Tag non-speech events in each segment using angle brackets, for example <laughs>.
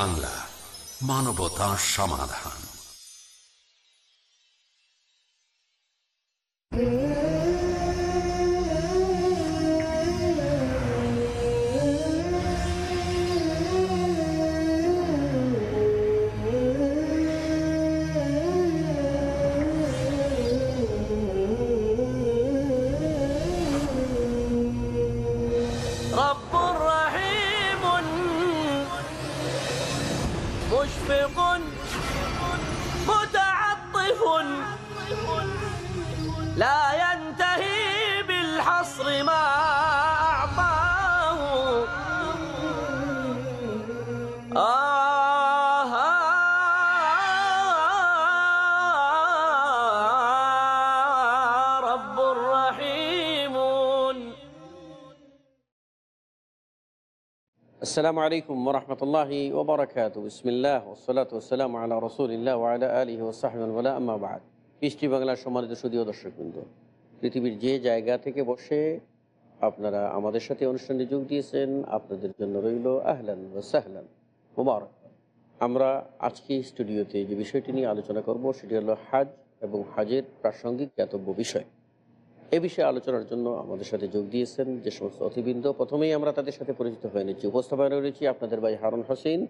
বাংলা মানবতা সমাধান। আসসালামু আলাইকুম রহমতুল্লাহি ওবরাকাত বিসমিল্লাহ ওসলাত ওসালাম আল্লাহ রসুলিল্লাহ আলা আলহি ওসাহমুল্লা আম্মাবাদ পৃষ্টি বাংলার সম্মানিত সুদীয় দর্শকবৃন্দ, পৃথিবীর যে জায়গা থেকে বসে আপনারা আমাদের সাথে অনুষ্ঠানে যোগ দিয়েছেন, আপনাদের জন্য রইল আহলান ও সাহলান। মুবারক। আমরা আজকে স্টুডিওতে যে বিষয়টি নিয়ে আলোচনা করব, সেটি হলো হাজ এবং হাজের প্রাসঙ্গিক জ্ঞাতব্য বিষয়। এ বিষয়ে আলোচনার জন্য আমাদের সাথে যোগ দিয়েছেন যে সমস্ত অতিবৃন্দ প্রথমেই আমরা তাদের সাথে পরিচিত হয়ে নিচ্ছি। উপস্থাপনা রয়েছি আপনাদের ভাই হারুন হোসেন।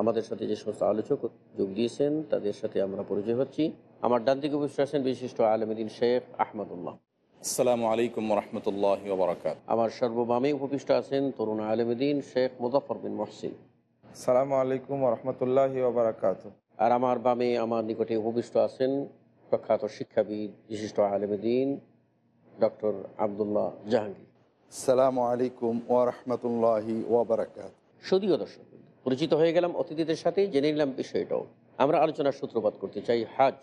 আমাদের সাথে যে সমস্ত আলোচক যোগ দিয়েছেন তাদের সাথে আমরা পরিচয় হচ্ছি। আমার ডান দিকে উপস্থিত আছেন বিশিষ্ট আলমদিন শেখ আহমদুল্লাহ। আসসালামু আলাইকুম রহমতুল্লাহ বরাকাত আমার সর্ববামে উপবিষ্ট আছেন তরুণ আলমদিন শেখ মুজাফর বিন মহসিন। সালামু আলাইকুম রহমতুল্লাহ আর আমার বামে আমার নিকটে উপবিষ্ট আছেন প্রখ্যাত শিক্ষাবিদ বিশিষ্ট আলমদিন ডক্টর আবদুল্লাহ জাহাঙ্গীর। সালামু আলাইকুম ওরহমতুল্লাহি ওবরাকাত সদীয় দর্শক পরিচিত হয়ে গেলাম অতিথিদের সাথে জেনে নিলাম বিষয়টাও। আমরা আলোচনার সূত্রপাত করতে চাই হাজ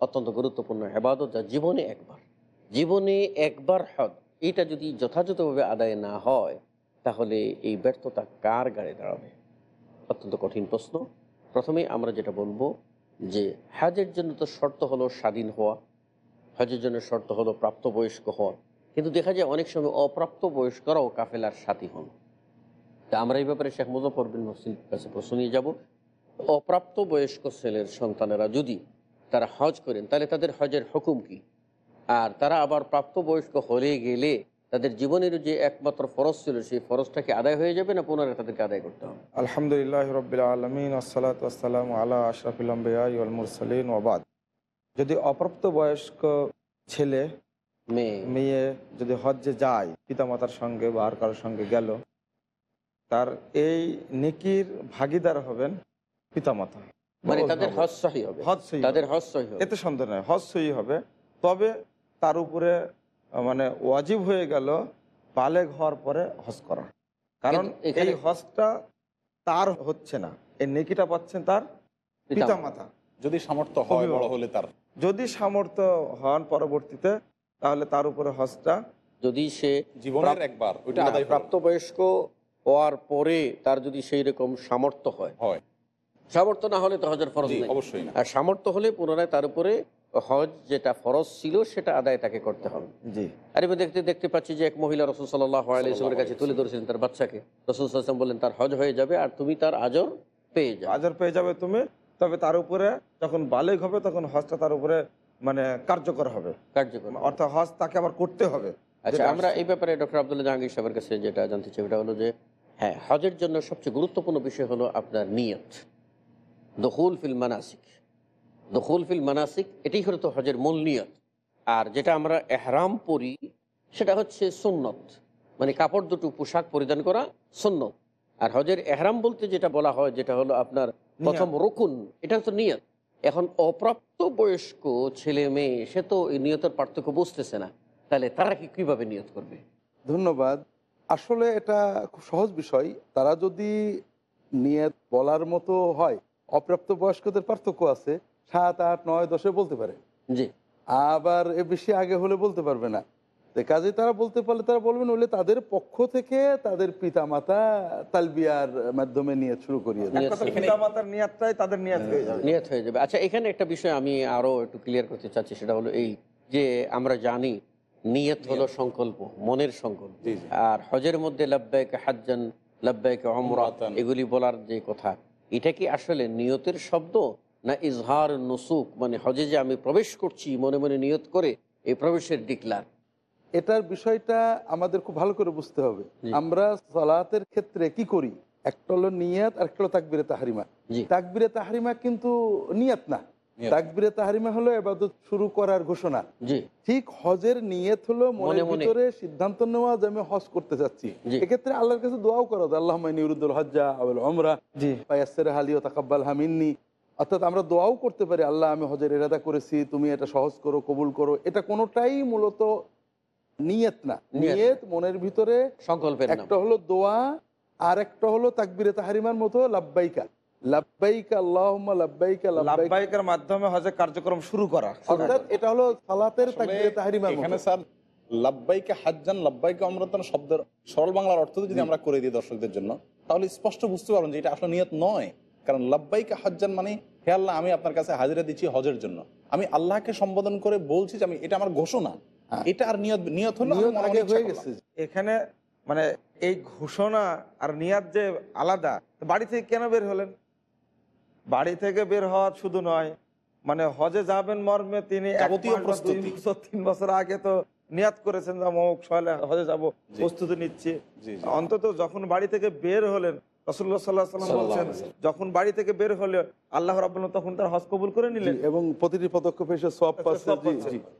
অত্যন্ত গুরুত্বপূর্ণ হেবাদত যা জীবনে একবার। জীবনে একবার হজ এটা যদি যথাযথভাবে আদায় না হয় তাহলে এই ব্যর্থতা কার গাড়ে দাঁড়াবে? অত্যন্ত কঠিন প্রশ্ন। প্রথমে আমরা যেটা বলব যে হাজের জন্য তো শর্ত হলো স্বাধীন হওয়া। হজের জন্য শর্ত হলো প্রাপ্তবয়স্ক হওয়া কিন্তু দেখা যায় অনেক সময় অপ্রাপ্ত বয়স্করাও কাফেলার সাথী হন। তা আমরা এই ব্যাপারে শেখ মুজফর বিন মহসিন কাছে প্রশ্ন নিয়ে যাব। অপ্রাপ্ত বয়স্ক ছেলের সন্তানেরা যদি তারা হজ করেন, তাহলে তাদের হজের হুকুম কি? আর তারা আবার প্রাপ্তবয়স্ক হলে গেলে তাদের জীবনের যে একমাত্র ফরজ ছিল, সেই ফরজটাকে আদায় হয়ে যাবে না পুনরায় তাদেরকে আদায় করতে হবে? আলহামদুলিল্লাহ রবিল আলমিন, আসসালাত আসসালাম আলা আশরাফুল মুরসালিন ওবাদ যদি অপ্রাপ্ত বয়স্ক ছেলে মেয়ে। মেয়ে যদি হজ্জে যায় পিতামাতার সঙ্গে বা আর কারোর সঙ্গে গেল তার এই নেকির ভাগিদার হবেন পিতামাতা। মানে তাদের। হবে। তাদের এতে সন্দেহ নয় হজ সহি হবে। তবে তার উপরে মানে ওয়াজিব হয়ে গেল বালেগ হওয়ার পরে হজ করা। কারণ এই হজটা তার হচ্ছে না। এই নেকিটা পাচ্ছেন তার পিতামাতা। যদি সামর্থ্য হয় বড় হলে তার। যদি সামর্থ্য হন পরবর্তীতে তাহলে তার উপরে হজটা যদি সে জীবনের একবার ওইটা না, আদায় প্রাপ্ত প্রাপ্তবয়স্ক হওয়ার পরে তার যদি সেই রকম সামর্থ্য হয়। হয়। সামর্থ্য না হলে তো হজের ফরজ নেই। অবশ্যই না। আর সামর্থ্য হলে পুনরায় তার উপরে হজ যেটা ফরজ ছিল সেটা আদায় তাকে করতে হবে। জি। আর এবার দেখতে দেখতে পাচ্ছি যে এক মহিলা রসুল সাল্লাহ আলাইসলামের কাছে তুলে ধরেছিলেন তার বাচ্চাকে। রসুল সাল্লাম বললেন তার হজ হয়ে যাবে আর তুমি তার আজর পেয়ে যাবে। আজর পেয়ে যাবে তুমি তবে তার উপরে যখন বালেগ হবে তখন হজটা তার উপরে মানে কার্যকর হবে। কার্যকর অর্থাৎ হজ তাকে আবার করতে হবে। আচ্ছা আমরা এই ব্যাপারে ডক্টর আবদুল্লাহ জাহাঙ্গীর সাহেবের কাছে যেটা জানতে চাই ওটা হলো যে হ্যাঁ হজের জন্য সবচেয়ে গুরুত্বপূর্ণ বিষয় হলো আপনার নিয়ত। দখুল ফিল মানাসিক। দখুল ফিল মানাসিক এটাই হলো তো হজের মূল নিয়ত। আর যেটা আমরা এহরাম পরি সেটা হচ্ছে সুন্নত। মানে কাপড় দুটো পোশাক পরিধান করা সুন্নত। আর হজের এহরাম বলতে যেটা বলা হয় যেটা হলো আপনার প্রথম রকুন এটা হচ্ছে নিয়ত এখন অপ্রাপ্ত বয়স্ক ছেলে মেয়ে সে তো এই নিয়তের পার্থক্য বুঝতেছে না। তাহলে তারা কি কীভাবে নিয়ত করবে? ধন্যবাদ। আসলে এটা খুব সহজ বিষয়। তারা যদি নিয়ত বলার মতো হয় অপ্রাপ্ত বয়স্কদের পার্থক্য আছে সাত আট নয় দশে বলতে পারে। জি। আবার এ বেশি আগে হলে বলতে পারবে না। কাজে তারা বলতে পারলে তারা বলবেন হলে তাদের পক্ষ থেকে তাদের পিতামাতা তালবিয়ার মাধ্যমে নিয়ে শুরু করিয়ে পিতামাতার নিয়াতটাই তাদের নিয়াত হয়ে যাবে। নিয়ত হয়ে যাবে। আচ্ছা এখানে একটা বিষয় আমি আরও একটু ক্লিয়ার করতে চাচ্ছি সেটা হলো এই যে আমরা জানি নিয়ত হলো সংকল্প মনের সংকল্প। আর হজের মধ্যে লাব্বাইক হাজ্জান লাব্বাইক অমরা উমরাতান। এগুলি বলার যে কথা এটা কি আসলে নিয়তের শব্দ না ইজহার নসুক? মানে হজে যে আমি প্রবেশ করছি মনে মনে নিয়ত করে এই প্রবেশের ডিক্লার এটার বিষয়টা আমাদের খুব ভালো করে বুঝতে হবে। আমরা সালাতের ক্ষেত্রে কি করি? একটা হলো নিয়াত আর একটা হলো তাকবিরে তাহারিমা। তাকবিরে তাহারিমা কিন্তু নিয়াত না। তাকবিরে তাহারিমা হলো এবাদত শুরু করার ঘোষণা। ঠিক হজের নিয়ত হলো মনের। ভিতরে সিদ্ধান্ত নেওয়া যে আমি হজ করতে যাচ্ছি। জি। এক্ষেত্রে আল্লাহর কাছে দোয়াও করো আল্লাহ নিরুদ্দুল হজ্জা আবুল ওমরা জি। পায়াসের হালি ও তাকাব্বাল হামিননি অর্থাৎ আমরা দোয়াও করতে পারি আল্লাহ আমি হজের এরাদা করেছি তুমি এটা সহজ করো কবুল করো। এটা কোনোটাই মূলত নিয়ত না। নিয়ত। মনের ভিতরে সংকল্পের একটা হলো দোয়া আর একটা হলো তাকবিরে তাহারিমার মতো লাব্বাইকা। মাধ্যমে হজের কার্যক্রম শুরু করা। এটা হলো সালাতের আসলে তাকবিরে তাহারিমার এখানে স্যার লাব্বাইকে হাজ্জান লাব্বাইকে অমরাতান শব্দের সরল বাংলার অর্থ যদি আমরা করে দিই দর্শকদের জন্য তাহলে স্পষ্ট বুঝতে পারবেন যে এটা আসলে নিয়ত নয়। কারণ লাব্বাইকে মানে হে আল্লাহ আমি আপনার কাছে হাজিরা দিচ্ছি হজের জন্য। আমি আল্লাহকে সম্বোধন করে বলছি যে আমি এটা আমার ঘোষণা। এটা আর নিয়ত নিয়ত হলো আগে হয়ে গেছে। এখানে মানে এই ঘোষণা আর নিয়াত যে আলাদা বাড়ি থেকে কেন বের হলেন? বাড়ি থেকে বের হওয়া শুধু নয় মানে হজে যাবেন মর্মে তিনি তিন বছর আগে তো নিয়াত করেছেন যে হজে যাব প্রস্তুতি নিচ্ছি। অন্তত যখন বাড়ি থেকে বের হলেন রসুল্লাহ সাল্লাহ সাল্লাম বলছেন যখন বাড়ি থেকে বের হলে আল্লাহ রাবুল্লাহ তখন তার হজ কবুল করে নিলেন। এবং প্রতিটি পদক্ষেপে সে সব পাচ্ছে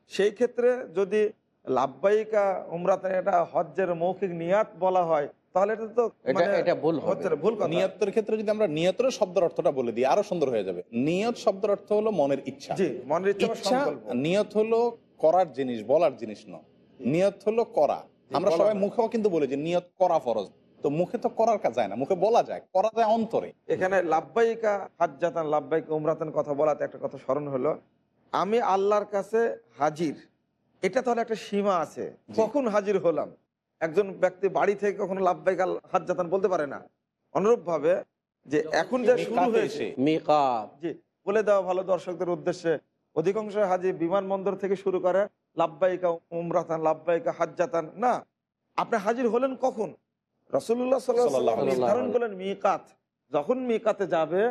সেই ক্ষেত্রে যদি লাভবাহিকা উমরাতে এটা হজ্জের মৌখিক নিয়াত বলা হয় তাহলে এটা তো এটা- মানে ভুল হবে। হচ্ছে না, ভুল নিয়তের ক্ষেত্রে যদি আমরা নিয়তের শব্দের অর্থটা বলে দিই আরও সুন্দর হয়ে যাবে। নিয়ত শব্দের অর্থ হলো মনের ইচ্ছা। মনের ইচ্ছা বা ইচ্ছা সংকল্প। নিয়ত হলো করার জিনিস বলার জিনিস নয়। নিয়ত হলো করা। আমরা সবাই মুখেও কিন্তু বলি যে নিয়ত করা ফরজ। তো মুখে তো করার কাজ যায় না মুখে বলা যায় করা যায় অন্তরে। এখানে লাভবাহিকা হাজ্জাতান লাভবাহিকা উমরাতান কথা বলাতে একটা কথা স্মরণ হলো আমি আল্লাহর কাছে হাজির এটা তাহলে একটা সীমা আছে কখন হাজির হলাম? একজন ব্যক্তি বাড়ি থেকে কখনো লাভবাহিকা হাজ্জাতান বলতে পারে না। অনুরূপ ভাবে যে এখন যে শুরু হয়েছে জি বলে দেওয়া ভালো দর্শকদের উদ্দেশ্যে অধিকাংশ হাজি বিমানবন্দর থেকে শুরু করে লাভবাহিকা উমরাতান লাভবাহিকা হাজ্জাতান না আপনি হাজির হলেন কখন? রসুল্লাহ সাল্লাহ নির্ধারণ করলেন মিকাত। যখন মিকাতে যাবে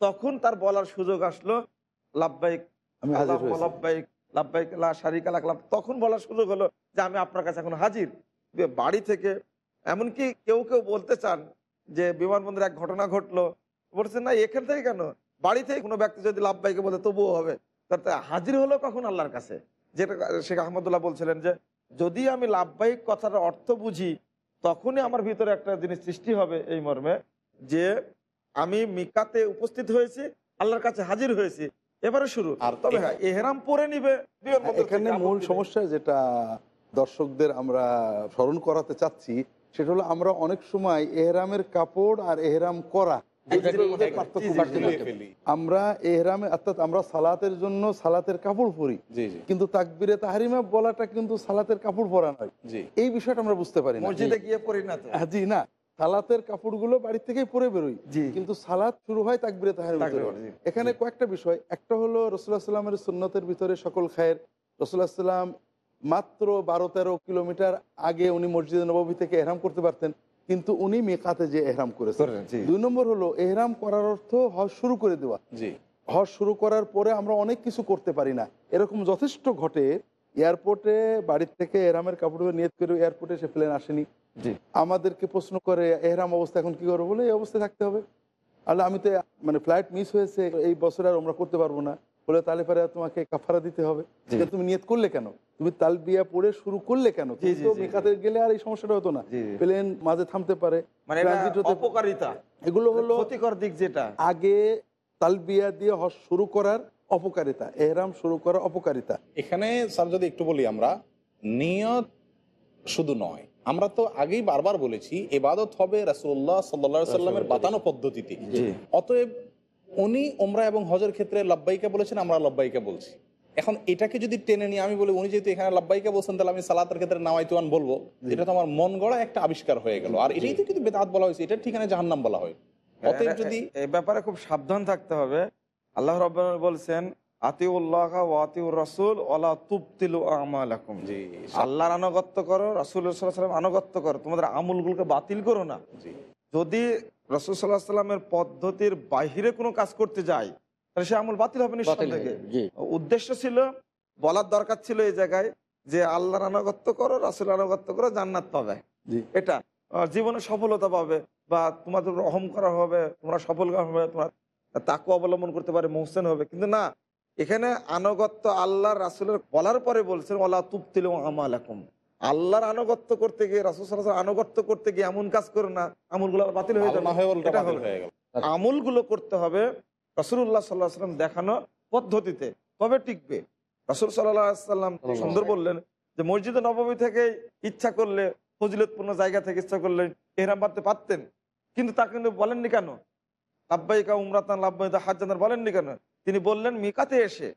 তখন তার বলার সুযোগ আসলো লাভবাহিক আমি হাজির আল্লাহুম্মা হয়েছি। লাব্বাইক লাব্বাইক লা শারিকা লাক তখন বলার সুযোগ হলো যে আমি আপনার কাছে এখন হাজির। বাড়ি থেকে এমনকি কেউ কেউ বলতে চান যে বিমানবন্দরে এক ঘটনা ঘটলো। বলছেন না এখান থেকে কেন? বাড়ি থেকে কোনো ব্যক্তি যদি লাভবাইকে বলে তবুও হবে। তার হাজির হলো কখন আল্লাহর কাছে? যেটা শেখ আহমদুল্লাহ বলছিলেন যে যদি আমি লাভবাহিক কথার অর্থ বুঝি তখনই আমার ভিতরে একটা জিনিস সৃষ্টি হবে এই মর্মে যে আমি মিকাতে উপস্থিত হয়েছি আল্লাহর কাছে হাজির হয়েছি। এবারে শুরু। আর তবে হ্যাঁ এহেরাম পরে নিবে এখানে মূল সমস্যা যেটা দর্শকদের আমরা স্মরণ করাতে চাচ্ছি সেটা হলো আমরা অনেক সময় এহরামের কাপড় আর এহরাম করা আমরা এহরামে অর্থাৎ আমরা সালাতের জন্য সালাতের কাপড় পরি। কিন্তু তাকবিরে তাহারিমা বলাটা কিন্তু সালাতের কাপড় পরা নয়। এই বিষয়টা আমরা বুঝতে পারি মসজিদে গিয়ে পড়ি না জি না। সালাতের কাপড়গুলো বাড়ি থেকেই পরে বেরোই কিন্তু সালাত শুরু হয় তাকবিরে তাহারিমা এখানে কয়েকটা বিষয়। একটা হলো রসুল্লাহ সাল্লামের সুন্নতের ভিতরে সকল খায়ের। রসুল্লাহ সাল্লাম মাত্র বারো তেরো কিলোমিটার আগে উনি মসজিদে নবী থেকে এহরাম করতে পারতেন। কিন্তু উনি মেকাতে যে এহরাম করেছেন। দুই নম্বর হলো এহরাম করার অর্থ হজ শুরু করে দেওয়া। জি। হজ শুরু করার পরে আমরা অনেক কিছু করতে পারি না। এরকম যথেষ্ট ঘটে এয়ারপোর্টে বাড়ির থেকে এহরামের কাপড় নিয়ত করে এয়ারপোর্টে সে প্লেন আসেনি। জি। আমাদেরকে প্রশ্ন করে এহরাম অবস্থা এখন কি করব? বলে এই অবস্থায় থাকতে হবে। আল্লাহ আমি তো মানে ফ্লাইট মিস হয়েছে এই বছর আর আমরা করতে পারব না। বলে তাহলে পরে তোমাকে কাফারা দিতে হবে। যে তুমি নিয়ত করলে কেন? তুমি তালবিয়া পড়ে শুরু করলে কেন? মেকাতে গেলে আর এই সমস্যাটা হতো না। প্লেন মাঝে থামতে পারে মানে এগুলো হলো ক্ষতিকর দিক যেটা। আগে তালবিয়া দিয়ে হজ শুরু করার অপকারিতা এহরাম শুরু করার অপকারিতা। এখানে স্যার যদি একটু বলি আমরা নিয়ত শুধু নয় আমরা তো আগেই বারবার বলেছি এবাদত হবে রাসুল্লাহ সাল্লা সাল্লামের বাতানো পদ্ধতিতে। অতএব উনি ওমরা এবং হজের ক্ষেত্রে লব্বাইকা বলেছেন আমরা লব্বাইকা বলছি। এখন এটাকে যদি টেনে নিয়ে আমি বলি উনি যেহেতু এখানে লব্বাইকা বলছেন তাহলে আমি সালাতের ক্ষেত্রে নামাইতুয়ান বলব। এটা তো আমার মন গড়া একটা আবিষ্কার হয়ে গেল। আর এটাই তো কিন্তু বেদাত বলা হয়েছে এটার ঠিকানা জাহান্নাম বলা হয়। অতএব যদি এই ব্যাপারে খুব সাবধান থাকতে হবে। আল্লাহ রব বলছেন আতিউল্লাহ ও আতিউর রসুল ওলা তুবতিলু আমালাকুম। জি আল্লাহর আনুগত্য করো রাসুল সাল্লাম আনুগত্য করো। তোমাদের আমুলগুলোকে বাতিল করো না। যদি রসুল সাল্লাহ সাল্লামের পদ্ধতির বাহিরে কোনো কাজ করতে যায় তাহলে সে আমল বাতিল হবে নিঃসন্দেহে। উদ্দেশ্য ছিল বলার দরকার ছিল এই জায়গায় যে আল্লাহর আনুগত্য করো রাসুল আনুগত্য করো জান্নাত পাবে। এটা জীবনে সফলতা পাবে বা তোমাদের অহম করা হবে তোমরা সফল হবে তোমরা তাকে অবলম্বন করতে পারে মোহসেন হবে। কিন্তু না এখানে আনুগত্য আল্লাহ রাসুলের বলার পরে বলছেন ওলা তুপ্তিল আমাল এখন আল্লাহর আনুগত্য করতে গিয়ে রাসুল সাল্লাল্লাহু আনুগত্য করতে গিয়ে এমন কাজ করো না আমলগুলো আবার বাতিল হয়ে যাবে। গেল। আমলগুলো করতে হবে রসুল্লাহ সাল্লাহ সাল্লাম দেখানো পদ্ধতিতে। তবে টিকবে? রসুল সাল্লাহ সাল্লাম সুন্দর বললেন যে মসজিদে নবমী থেকে ইচ্ছা করলে ফজিলতপূর্ণ জায়গা থেকে ইচ্ছা করলে এহরাম বাঁধতে পারতেন। কিন্তু তা কিন্তু বলেননি কেন? লাব্বাইকা উমরাতান লাব্বাইদা হাজানার বলেননি কেন? তিনি বললেন মিকাতে এসে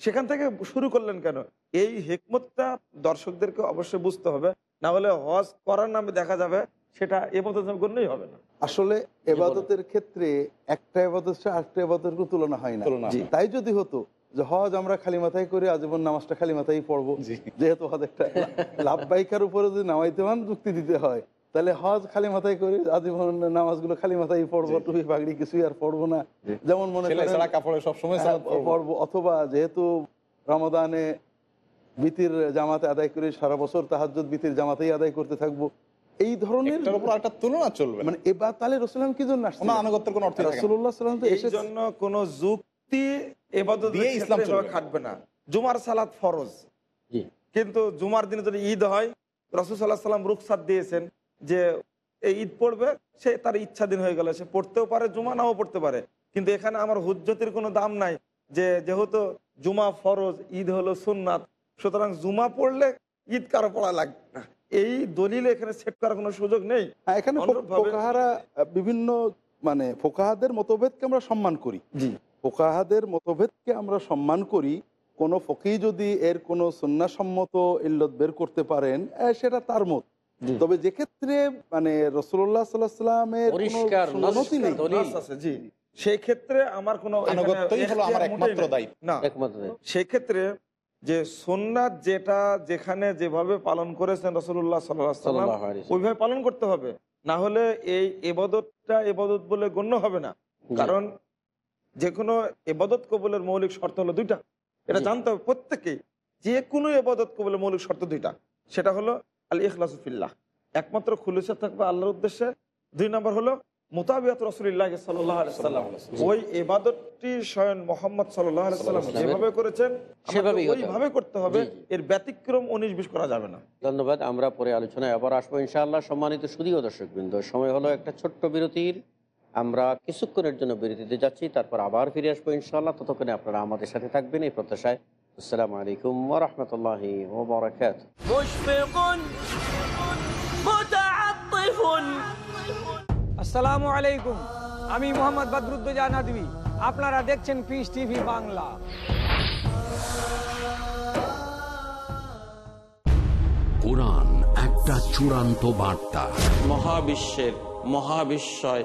সেখান থেকে শুরু করলেন কেন? এই হেকমতটা দর্শকদেরকে অবশ্যই বুঝতে হবে। না হলে হজ করার নামে দেখা যাবে সেটা এবাদত গণ্যই হবে না। আসলে এবাদতের ক্ষেত্রে একটা এবাদত আরেকটা এবাদতের কোনো তুলনা হয় না। তাই যদি হতো যে হজ আমরা খালি মাথায় করে আজীবন নামাজটা খালি মাথায় পড়ব যেহেতু হজ একটা <laughs> লাভবাহিকার উপরে যদি নামাইতে মান যুক্তি দিতে হয়। তাহলে হজ খালি মাথায় করে আজীবন নামাজগুলো খালি মাথায় পড়ব টুপি পাগড়ি কিছুই আর পড়ব না। যেমন মনে হ্যাঁ, পড়ব। পড়ব অথবা যেহেতু রমাদানে বিতির জামাতে আদায় করে সারা বছর তাহাজ্জুদ বিতির জামাতেই আদায় করতে থাকব। এই ধরনের একটা তুলনা চলবে মানে এবার তাহলে রসুলাম কি জন্য আনুগত্যের কোনো অর্থ রসুল্লাহ সাল্লাম তো এই জন্য কোন যুক্তি এবাদত দিয়ে ইসলাম চলবে না। খাটবে না। জুমার সালাত ফরজ। কিন্তু জুমার দিনে যদি ঈদ হয় রসুল সাল্লাহ সাল্লাম রুখসাত দিয়েছেন। যে এই ঈদ পড়বে সে তার ইচ্ছা দিন হয়ে গেল। সে পড়তেও পারে জুমা নাও পড়তে পারে। কিন্তু এখানে আমার হুজ্জতির কোনো দাম নাই যে যেহেতু জুমা ফরজ ঈদ হলো সুন্নাত সুতরাং জুমা পড়লে ঈদ কারও পড়া লাগবে না। এই দলিল এখানে সেট করার কোনো সুযোগ নেই। হ্যাঁ, এখানে ফোকাহারা বিভিন্ন মানে ফোকাহাদের মতভেদকে আমরা সম্মান করি। জি। ফোকাহাদের মতভেদকে আমরা সম্মান করি। কোনো ফকি যদি এর কোনো সন্ন্যাসম্মত ইল্লত বের করতে পারেন সেটা তার মত। তবে যে ক্ষেত্রে মানে রসুল্লাহ সাল্লাহ সাল্লামের নেই। আছে, জি। সেই ক্ষেত্রে আমার কোনো এখানে আনুগত্যই হলো আমার এখতিয়ার মোটেই একমাত্র নেই। দায়িত্ব। না। সেই ক্ষেত্রে যে সোননাথ যেটা যেখানে যেভাবে পালন করেছেন রসুল্লাহ সাল্লাম সাল্লাল্লাহু আলাইহি ওয়াসাল্লাম। ওইভাবে পালন করতে হবে। না হলে এই এবাদতটা এবাদত বলে গণ্য হবে না। কারণ যে কোনো এবাদত কবুলের মৌলিক শর্ত হলো দুইটা। এটা জানতে হবে প্রত্যেকেই। যে কোনো এবাদত কবুলের মৌলিক শর্ত দুইটা। সেটা হলো আল ইখলাসুফিল্লাহ একমাত্র খুলুসে থাকবে আল্লাহর উদ্দেশ্যে। দুই নম্বর হলো মোতাবিয়াত রসুল্লাহ সাল্লাম। ওই এবাদতটি স্বয়ং মোহাম্মদ সাল্লাহ সাল্লাম যেভাবে করেছেন। ওইভাবে করতে হবে। এর ব্যতিক্রম উনিশ বিশ করা যাবে না। ধন্যবাদ আমরা পরে আলোচনায় আবার আসব। ইনশাআল্লাহ সম্মানিত সুদীয় দর্শক বৃন্দ সময় হলো একটা ছোট্ট বিরতির। আমরা কিছুক্ষণের জন্য বিরতিতে যাচ্ছি তারপর আবার ফিরে আসব ইনশাআল্লাহ। ততক্ষণে আপনারা আমাদের সাথে থাকবেন এই প্রত্যাশায়। আসসালামু আলাইকুম ওয়া রাহমাতুল্লাহি ওয়া বারাকাতুহু। মুশফিকুন ওবরাকাত আসসালামু আলাইকুম আমি মোহাম্মদ বদরুদ্দোজা নদী আপনারা দেখছেন পিএস টিভি বাংলা। কুরআন একটা চূড়ান্ত বার্তা। মহাবিশ্বের মহাবিশ্বয়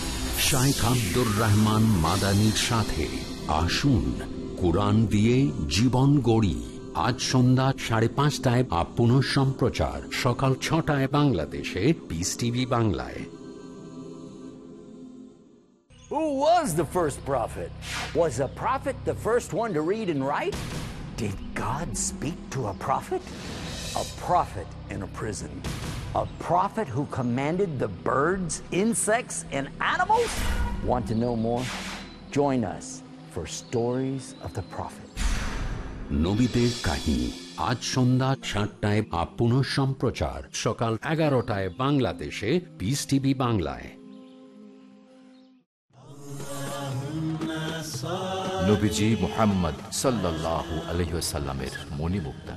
শাইখ আব্দুর রহমান মাদানির সাথে আসুন কোরআন দিয়ে জীবন গড়ি আজ সন্ধ্যা সাড়ে পাঁচটায় আপ পুনঃ সম্প্রচার সকাল ছটায় বাংলাদেশে পিস টিভি বাংলায় Who was the first prophet? Was a prophet the first one to read and write? Did God speak to a prophet? A prophet in a prison. A prophet who commanded the birds, insects, and animals? Want to know more? Join us for Stories of the Prophet. নবীদের কাহিনী আজ সন্ধ্যা সাতটায় up পুনঃ সম্প্রচার সকাল এগারোটায় বাংলাদেশে piece TV বাংলায় নবীজি মোহাম্মদ সাল্লাল্লাহু আলহিসাল্লামের মণিমুক্তা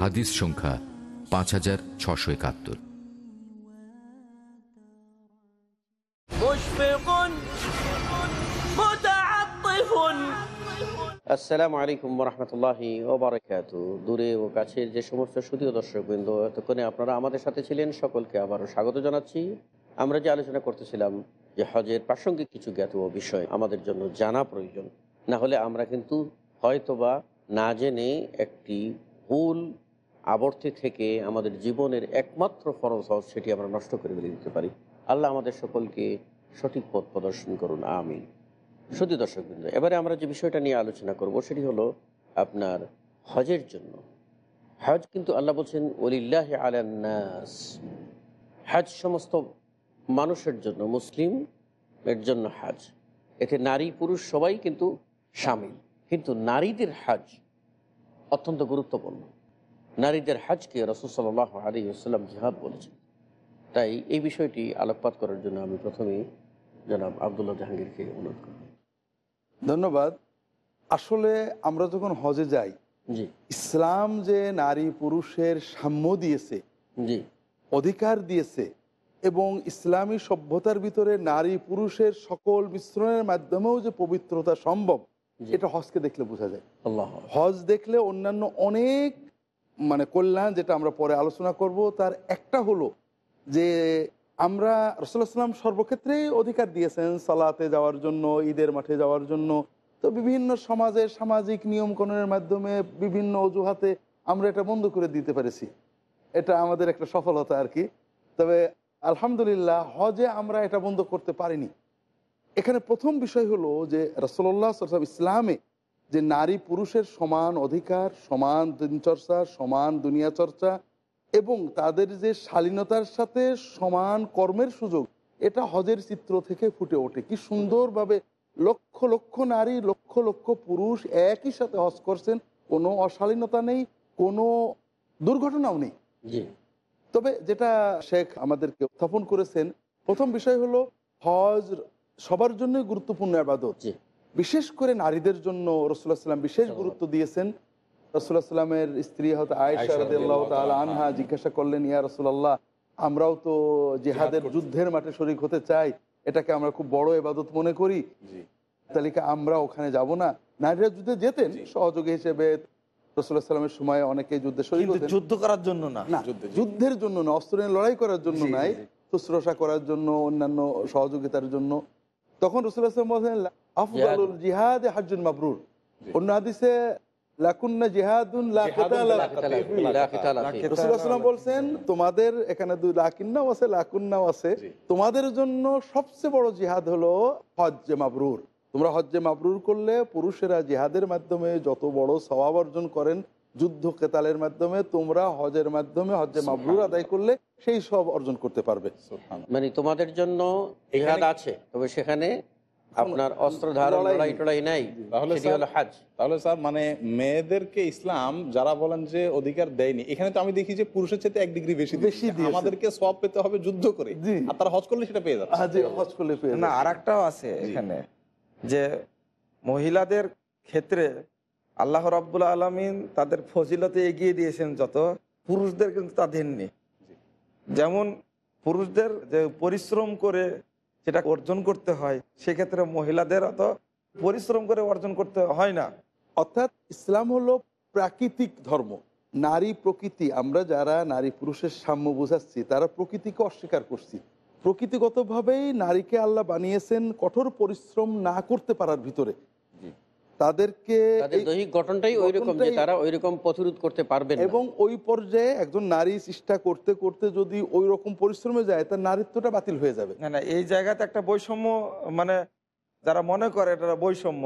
হাদিস সংখ্যা পাঁচ হাজার ছশো একাত্তর। আসসালামু আলাইকুম রহমতুল্লাহি ওবরাকাত দূরে ও কাছের যে সমস্ত সুদীয় দর্শকবৃন্দ এতক্ষণে আপনারা আমাদের সাথে ছিলেন সকলকে আবারও স্বাগত জানাচ্ছি। আমরা যে আলোচনা করতেছিলাম যে হজের প্রাসঙ্গিক কিছু জ্ঞাত বিষয় আমাদের জন্য জানা প্রয়োজন না হলে আমরা কিন্তু হয়তোবা না জেনে একটি ভুল আবর্তে থেকে আমাদের জীবনের একমাত্র ফরজ হজ সেটি আমরা নষ্ট করে ফেলে দিতে পারি। আল্লাহ আমাদের সকলকে সঠিক পথ প্রদর্শন করুন, আমিন। শুধু দর্শকবৃন্দ, এবারে আমরা যে বিষয়টা নিয়ে আলোচনা করব সেটি হলো আপনার হজের জন্য। হজ কিন্তু আল্লাহ বলছেন, ওলিল্লাহ আলান্নাস হজ সমস্ত মানুষের জন্য, মুসলিম এর জন্য হজ। এতে নারী, পুরুষ সবাই কিন্তু সামিল। কিন্তু নারীদের হজ অত্যন্ত গুরুত্বপূর্ণ। নারীদের হজকে রসুল সাল্লাহ আলী আসসালাম জিহাদ বলেছেন। তাই এই বিষয়টি আলোকপাত করার জন্য আমি প্রথমেই জনাব আবদুল্লাহ জাহাঙ্গীরকে অনুরোধ করব। ধন্যবাদ। আসলে আমরা যখন হজে যাই জি। ইসলাম যে নারী পুরুষের সাম্য দিয়েছে জি। অধিকার দিয়েছে এবং ইসলামী সভ্যতার ভিতরে নারী পুরুষের সকল মিশ্রণের মাধ্যমেও যে পবিত্রতা সম্ভব। এটা হজকে দেখলে বোঝা যায়। আল্লাহ হজ দেখলে অন্যান্য অনেক মানে কল্যাণ যেটা আমরা পরে আলোচনা করব, তার একটা হলো যে আমরা রসুল্লাহ সাল্লাম সর্বক্ষেত্রেই অধিকার দিয়েছেন সালাতে যাওয়ার জন্য, ঈদের মাঠে যাওয়ার জন্য। তো বিভিন্ন সমাজের সামাজিক নিয়মকানুনের মাধ্যমে বিভিন্ন অজুহাতে আমরা এটা বন্ধ করে দিতে পেরেছি। এটা আমাদের একটা সফলতা আর কি। তবে আলহামদুলিল্লাহ হজে আমরা এটা বন্ধ করতে পারিনি। এখানে প্রথম বিষয় হলো যে রসল্লাহ ইসলামে যে নারী পুরুষের সমান অধিকার সমান দিনচর্চা সমান দুনিয়া চর্চা এবং তাদের যে শালীনতার সাথে সমান কর্মের সুযোগ এটা হজের চিত্র থেকে ফুটে ওঠে। কি সুন্দরভাবে লক্ষ লক্ষ নারী লক্ষ লক্ষ পুরুষ একই সাথে হজ করছেন কোনো অশালীনতা নেই কোনো দুর্ঘটনাও নেই। তবে যেটা শেখ আমাদেরকে উত্থাপন করেছেন প্রথম বিষয় হলো হজ সবার জন্যই গুরুত্বপূর্ণ আবাদত। বিশেষ করে নারীদের জন্য রসুল্লাহ সাল্লাম বিশেষ গুরুত্ব দিয়েছেন। রসুল্লাহ সাল্লামের স্ত্রী রাদিয়াল্লাহু তাআলা তাআলা আনহা জিজ্ঞাসা করলেন ইয়া রসুল্লাহ আমরাও তো জিহাদের যুদ্ধের মাঠে শরিক হতে চাই। এটাকে আমরা খুব বড় এবাদত মনে করি। তালিকা আমরা ওখানে যাব না। নারীরা যুদ্ধে যেতেন সহযোগী হিসেবে রসুল্লাহ সাল্লামের সময় অনেকে যুদ্ধে হতেন। যুদ্ধ করার জন্য না। যুদ্ধের জন্য না অস্ত্র নিয়ে লড়াই করার জন্য নাই শুশ্রূষা করার জন্য অন্যান্য সহযোগিতার জন্য। তখন রসুল্লাহ বলছেন আফদালুল জিহাদ। হাজুন মাবরুর। অন্য হাদিসে লাকুন্না জিহাদুন বলছেন তোমাদের এখানে দুই লাকিন্নাও আছে লাকুন্নাও আছে। তোমাদের জন্য সবচেয়ে বড় জিহাদ হলো হজ্জে মাবরুর। তোমরা হজ্জে মাবরুর করলে পুরুষেরা জিহাদের মাধ্যমে যত বড় স্বভাব অর্জন করেন যুদ্ধ কেতালের মাধ্যমে তোমরা হজের মাধ্যমে হজ্জে মাবরুর আদায় করলে সেই সব অর্জন করতে পারবে। মানে তোমাদের জন্য জিহাদ আছে তবে সেখানে আপনার অস্ত্র ধারণ লড়াই টড়াই নাই। তাহলে হলো হাজ। তাহলে স্যার মানে মেয়েদেরকে ইসলাম যারা বলেন যে অধিকার দেয়নি এখানে তো আমি দেখি যে পুরুষের চাইতে এক ডিগ্রি বেশি বেশি আমাদেরকে সব পেতে হবে যুদ্ধ করে। আর তারা হজ করলে সেটা পেয়ে আজ হজ করলে পেয়ে না যাবে। আর একটাও আছে এখানে যে মহিলাদের ক্ষেত্রে আল্লাহ রাব্বুল আলমিন তাদের ফজিলতে এগিয়ে দিয়েছেন যত পুরুষদের কিন্তু তা দেননি। যেমন পুরুষদের যে পরিশ্রম করে সেটা অর্জন করতে হয়, সেক্ষেত্রে মহিলাদের অত পরিশ্রম করে অর্জন করতে হয় না। অর্থাৎ ইসলাম হলো প্রাকৃতিক ধর্ম। নারী প্রকৃতি, আমরা যারা নারী পুরুষের সাম্য বোঝাচ্ছি, তারা প্রকৃতিকে অস্বীকার করছি। প্রকৃতিগতভাবেই নারীকে আল্লাহ বানিয়েছেন কঠোর পরিশ্রম না করতে পারার ভিতরে। তাদেরকে দৈহিক গঠনটাই ওই রকম যে তারা ওই রকম প্রতিরোধ করতে পারবেন এবং ওই পর্যায়ে একজন নারী চেষ্টা করতে করতে যদি ওই রকম পরিশ্রমে যায় তার নারীত্বটা বাতিল হয়ে যাবে। না না এই জায়গাতে একটা বৈষম্য মানে যারা মনে করে এটা বৈষম্য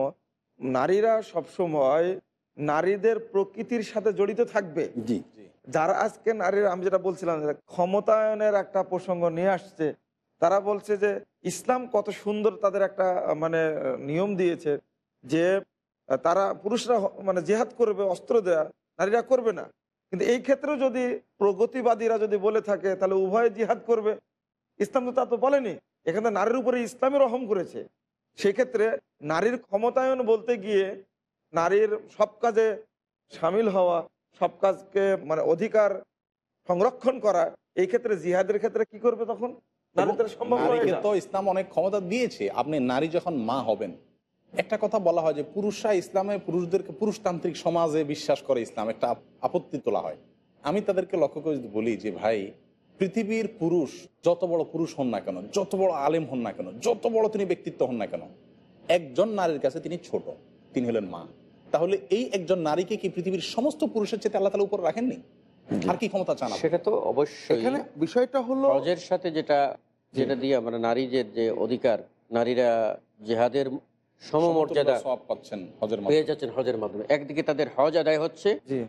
নারীরা সবসময় নারীদের প্রকৃতির সাথে জড়িত থাকবে। জি। যারা আজকে নারীরা আমি যেটা বলছিলাম ক্ষমতায়নের একটা প্রসঙ্গ নিয়ে আসছে তারা বলছে যে ইসলাম কত সুন্দর তাদের একটা মানে নিয়ম দিয়েছে যে তারা পুরুষরা মানে জেহাদ করবে অস্ত্র দেয়া নারীরা করবে না। কিন্তু এই ক্ষেত্রেও যদি প্রগতিবাদীরা যদি বলে থাকে তাহলে উভয় জিহাদ করবে। ইসলাম তো তা তো বলেনি। এখানে নারীর উপরে ইসলামের রহম করেছে সেক্ষেত্রে নারীর ক্ষমতায়ন বলতে গিয়ে নারীর সব কাজে সামিল হওয়া সব কাজকে মানে অধিকার সংরক্ষণ করা এই ক্ষেত্রে জিহাদের ক্ষেত্রে কি করবে তখন? নারীদের সম্ভব ইসলাম অনেক ক্ষমতা দিয়েছে। আপনি নারী যখন মা হবেন একটা কথা বলা হয় যে পুরুষরা ইসলামে পুরুষদেরকে পুরুষতান্ত্রিক সমাজে বিশ্বাস করে ইসলাম একটা আপত্তি তোলা হয়। আমি তাদেরকে লক্ষ্য করে যদি বলি যে ভাই পৃথিবীর পুরুষ যত বড় পুরুষ হন না কেন যত বড় আলেম হন না কেন যত বড় তিনি ব্যক্তিত্ব হন না কেন একজন নারীর কাছে তিনি ছোট তিনি হলেন মা। তাহলে এই একজন নারীকে কি পৃথিবীর সমস্ত পুরুষের চেয়ে আল্লাহ তালা উপর রাখেননি? আর কি ক্ষমতা চান সেটা তো অবশ্যই। এখানে বিষয়টা হলো সাথে যেটা যেটা দিয়ে আমরা নারীদের যে অধিকার নারীরা জেহাদের সমমর্যাদা পাচ্ছেন হজের পেয়ে যাচ্ছেন হজের মাধ্যমে। একদিকে তাদের হজ আদায় হচ্ছে জি।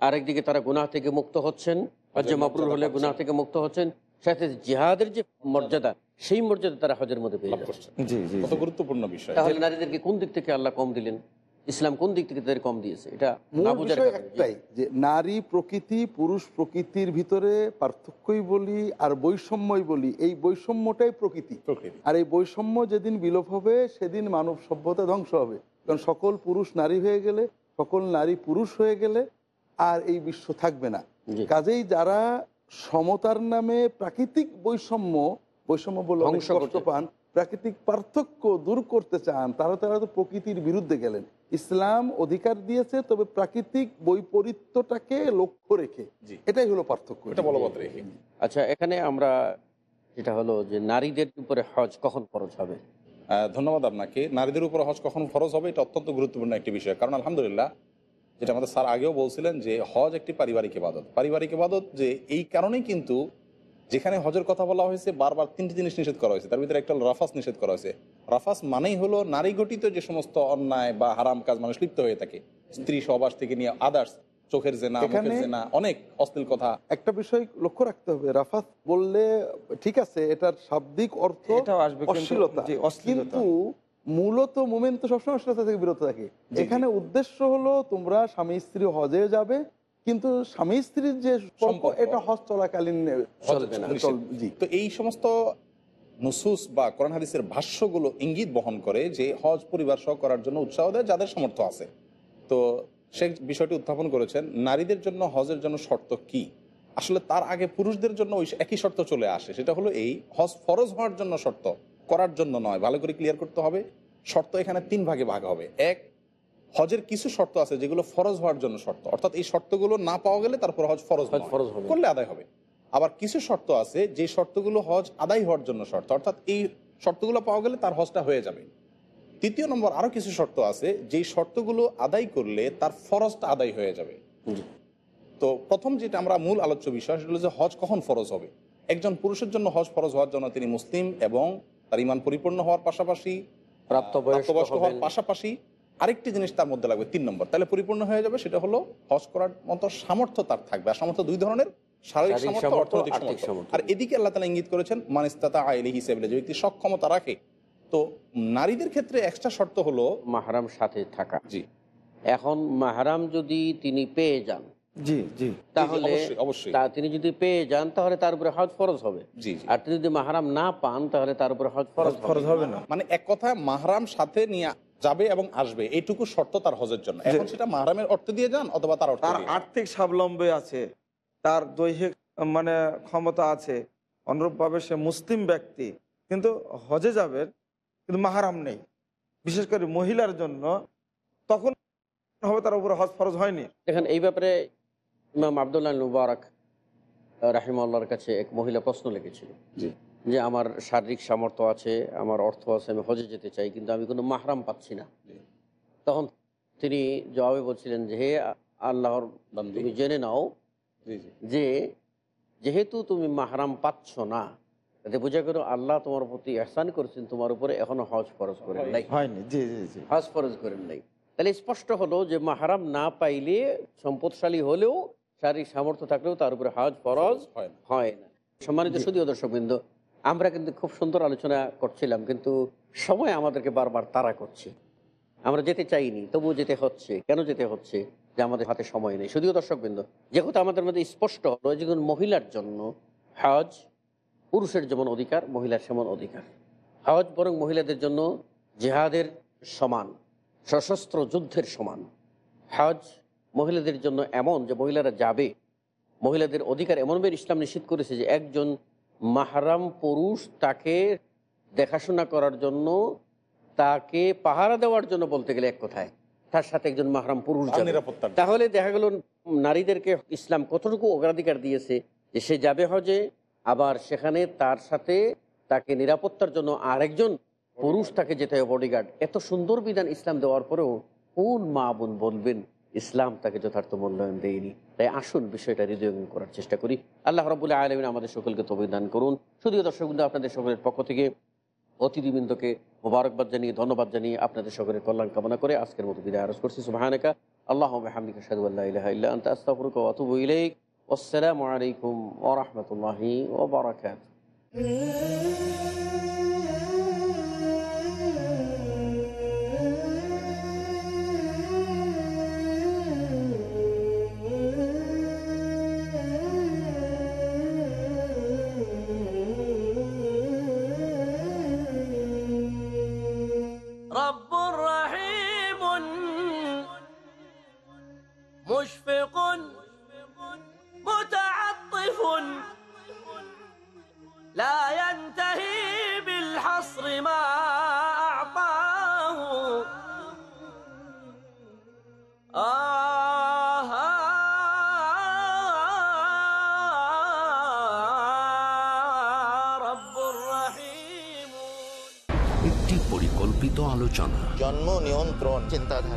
আরেকদিকে তারা গুনাহ থেকে মুক্ত হচ্ছেন হজ্জে মাবরুর হলে গুনাহ থেকে মুক্ত হচ্ছেন সাথে জিহাদের যে মর্যাদা সেই মর্যাদা তারা হজের মধ্যে পেয়ে যাচ্ছে। জি জি। গুরুত্বপূর্ণ বিষয়। তাহলে নারীদেরকে কোন দিক থেকে আল্লাহ কম দিলেন? ইসলাম কোন দিক থেকে তাদের কম দিয়েছে? এটা। একটাই যে নারী প্রকৃতি পুরুষ প্রকৃতির ভিতরে পার্থক্যই বলি আর বৈষম্যই বলি এই বৈষম্যটাই প্রকৃতি। প্রকৃতি। আর এই বৈষম্য যেদিন বিলোপ হবে সেদিন মানব সভ্যতা ধ্বংস হবে। কারণ সকল পুরুষ নারী হয়ে গেলে সকল নারী পুরুষ হয়ে গেলে আর এই বিশ্ব থাকবে না। কাজেই যারা সমতার নামে প্রাকৃতিক বৈষম্য বৈষম্য বলে ধ্বংস পান প্রাকৃতিক পার্থক্য দূর করতে চান তারা তারা তো প্রকৃতির বিরুদ্ধে গেলেন। ইসলাম অধিকার দিয়েছে তবে প্রাকৃতিক বৈপরীত্যটাকে লক্ষ্য রেখে। এটাই হলো পার্থক্য। এটা বলবৎ রেখে। আচ্ছা এখানে আমরা যেটা হলো যে নারীদের উপরে হজ কখন খরচ হবে? আহ, ধন্যবাদ আপনাকে। নারীদের উপর হজ কখন খরচ হবে এটা অত্যন্ত গুরুত্বপূর্ণ একটি বিষয়। কারণ আলহামদুলিল্লাহ যেটা আমাদের স্যার আগেও বলছিলেন যে হজ একটি পারিবারিক ইবাদত। পারিবারিক ইবাদত যে এই কারণেই কিন্তু যেখানে হজের কথা বলা হয়েছে বারবার তিনটি জিনিস নিষেধ করা হয়েছে। তার ভিতরে একটা হলো রাফাস নিষেধ করা হয়েছে। রাফাস মানেই হলো নারী গঠিত যে সমস্ত অন্যায় বা হারাম কাজ মানুষ লিপ্ত হয়ে থাকে। স্ত্রী সহবাস থেকে নিয়ে আদার্স চোখের জেনা মুখের জেনা অনেক অশ্লীল কথা। একটা বিষয় লক্ষ্য রাখতে হবে রাফাত বললে ঠিক আছে এটার শাব্দিক অর্থ আসবে কিন্তু- অশ্লীলতা। অশ্লীলতা। কিন্তু মূলত মোমেন তো সবসময় অশ্লীলতা থেকে বিরত থাকে। এখানে উদ্দেশ্য হলো তোমরা স্বামী স্ত্রী হজে যাবে কিন্তু স্বামী স্ত্রীর যে সম্পর্ক। এটা হজ চলাকালীন জি। তো এই সমস্ত নুসুস বা কোরআন হাদিসের ভাষ্যগুলো ইঙ্গিত বহন করে যে হজ পরিবার সহ করার জন্য উৎসাহ দেয় যাদের সমর্থ আছে। তো সে বিষয়টি উত্থাপন করেছেন নারীদের জন্য হজের জন্য শর্ত কি? আসলে তার আগে পুরুষদের জন্য ওই একই শর্ত চলে আসে সেটা হলো এই হজ ফরজ হওয়ার জন্য শর্ত করার জন্য নয় ভালো করে ক্লিয়ার করতে হবে। শর্ত এখানে তিন ভাগে ভাগ হবে। এক হজের কিছু শর্ত আছে যেগুলো ফরজ হওয়ার জন্য শর্ত। অর্থাৎ এই শর্তগুলো না পাওয়া গেলে তারপর হজ ফরজ ফরজ করলে আদায় হবে। আবার কিছু শর্ত আছে যে শর্তগুলো হজ আদায় হওয়ার জন্য শর্ত। অর্থাৎ এই শর্তগুলো পাওয়া গেলে তার হজটা হয়ে যাবে। তৃতীয় নম্বর আরও কিছু শর্ত আছে যেই শর্তগুলো আদায় করলে তার ফরজটা আদায় হয়ে যাবে। তো প্রথম যেটা আমরা মূল আলোচ্য বিষয় সেটা হলো যে হজ কখন ফরজ হবে? একজন পুরুষের জন্য হজ ফরজ হওয়ার জন্য তিনি মুসলিম এবং তার ইমান পরিপূর্ণ হওয়ার পাশাপাশি প্রাপ্তবয়স্ক হওয়ার পাশাপাশি আরেকটি জিনিস তার মধ্যে লাগবে তিন নম্বর। তাহলে পরিপূর্ণ হয়ে যাবে সেটা হলো হজ করার মতো সামর্থ্য তার থাকবে। আর সামর্থ্য দুই ধরনের শারীরিক সামর্থ্য অর্থনৈতিক সামর্থ্য। আর এদিকে আল্লাহ তালা ইঙ্গিত করেছেন মানিস্তাতা আইলি হিসেবে যে ব্যক্তি সক্ষমতা রাখে। তো নারীদের ক্ষেত্রে এক্সট্রা শর্ত হলো মাহারাম সাথে থাকা। জি। এখন মাহারাম যদি তিনি পেয়ে যান জি জি। তাহলে অবশ্যই। তিনি যদি পেয়ে যান তাহলে তার উপরে হজ ফরজ হবে। আর তিনি যদি মাহারাম না পান তাহলে তার উপরে হজ ফরজ ফরজ হবে না। মানে এক কথায় মাহরাম সাথে নিয়ে যাবে এবং আসবে। এইটুকু শর্ত তার হজের জন্য। এখন সেটা মাহরামের অর্থ দিয়ে যান অথবা তার অর্থ তার আর্থিক স্বাবলম্বী আছে তার দৈহিক মানে ক্ষমতা আছে অনুরূপভাবে সে মুসলিম ব্যক্তি কিন্তু হজে যাবেন কিন্তু মাহারাম নেই। বিশেষ করে মহিলার জন্য তখন হবে তার উপরে হজ ফরজ হয়নি। দেখেন এই ব্যাপারে ইমাম আবদুল্লাহ মুবারক রাহিমাল্লাহর কাছে এক মহিলা প্রশ্ন লিখেছিল। জি। যে আমার শারীরিক সামর্থ্য আছে আমার অর্থ আছে আমি হজে যেতে চাই কিন্তু আমি কোনো মাহরাম পাচ্ছি না। তখন তিনি জবাবে বলছিলেন যে হে আল্লাহর তুমি জেনে নাও যে যেহেতু তুমি মাহরাম পাচ্ছ না তাতে বোঝা গেল আল্লাহ তোমার প্রতি এহসান করেছেন তোমার উপরে এখনও হজ ফরজ করেন নাই। হজ ফরজ করেন নাই। তাহলে স্পষ্ট হলো যে মাহারাম না পাইলে সম্পদশালী হলেও শারীরিক সামর্থ্য থাকলেও তার উপরে হজ ফরজ হয় না। হয় না। সম্মানিত শুধু দর্শক বিন্দু আমরা কিন্তু খুব সুন্দর আলোচনা করছিলাম, কিন্তু সময় আমাদেরকে বারবার তাড়া করছে। আমরা যেতে চাইনি, তবুও যেতে হচ্ছে। কেন যেতে হচ্ছে? যে আমাদের হাতে সময় নেই। শুধুও দর্শকবৃন্দ যে কথা আমাদের মধ্যে স্পষ্ট হলো মহিলার জন্য হজ পুরুষের যেমন অধিকার, মহিলার সেমন অধিকার। হজ বরং মহিলাদের জন্য জেহাদের সমান, সশস্ত্র যুদ্ধের সমান। হজ মহিলাদের জন্য এমন যে মহিলারা যাবে, মহিলাদের অধিকার এমনভাবে ইসলাম নিশ্চিত করেছে যে একজন মাহারাম পুরুষ তাকে দেখাশোনা করার জন্য তাকে পাহারা দেওয়ার জন্য বলতে গেলে এক কথায় তার সাথে একজন মাহারাম পুরুষ। তাহলে দেখা গেল নারীদেরকে ইসলাম কতটুকু অগ্রাধিকার দিয়েছে যে সে যাবে হজে আবার সেখানে তার সাথে তাকে নিরাপত্তার জন্য আরেকজন পুরুষ তাকে যেতে হবে বডিগার্ড এত সুন্দর বিধান ইসলাম দেওয়ার পরেও কোন মা বোন বলবেন? ইসলাম তাকে যথার্থ মূল্যায়ন দেয়নি। তাই আসুন বিষয়টা হৃদয়ঙ্গম করার চেষ্টা করি। আল্লাহ রবুল্লাহ আলমিন আমাদের সকলকে তবিদান করুন। শুধু দর্শকবৃন্দ আপনাদের সকলের পক্ষ থেকে অতিথিবৃন্দকে মোবারকবাদ জানিয়ে, ধন্যবাদ জানিয়ে আপনাদের সকলের কল্যাণ কামনা করে আজকের মতো বিদায় আরজ করছি। সুবাহানিকা আল্লাহ হামিকা সাদু আল্লাহ ইলাহা ইল্লা আনতা, আস্তাগফিরুকা ওয়া আতুবু ইলাইক। আসসালামু আলাইকুম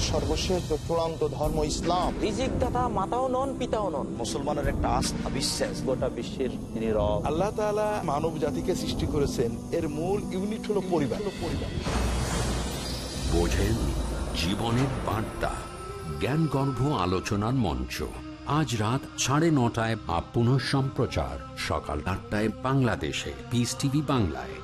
সর্বশেষ চূড়ান্ত ধর্ম ইসলাম রিজিক দাতা মাতাও নন পিতাও নন। মুসলমানের একটা আস্থা বিশ্বাস। গোটা বিশ্বের তিনি রব। আল্লাহ তাআলা মানব জাতিকে সৃষ্টি করেছেন। এর মূল ইউনিট হলো পরিবার। পরিবার বোঝেন জীবনের বার্তা জ্ঞানগর্ভ আলোচনার মঞ্চ। আজ রাত সাড়ে নটায় আপ পুনঃ সম্প্রচার সকাল আটটায় বাংলাদেশে। পিস টিভি বাংলায়।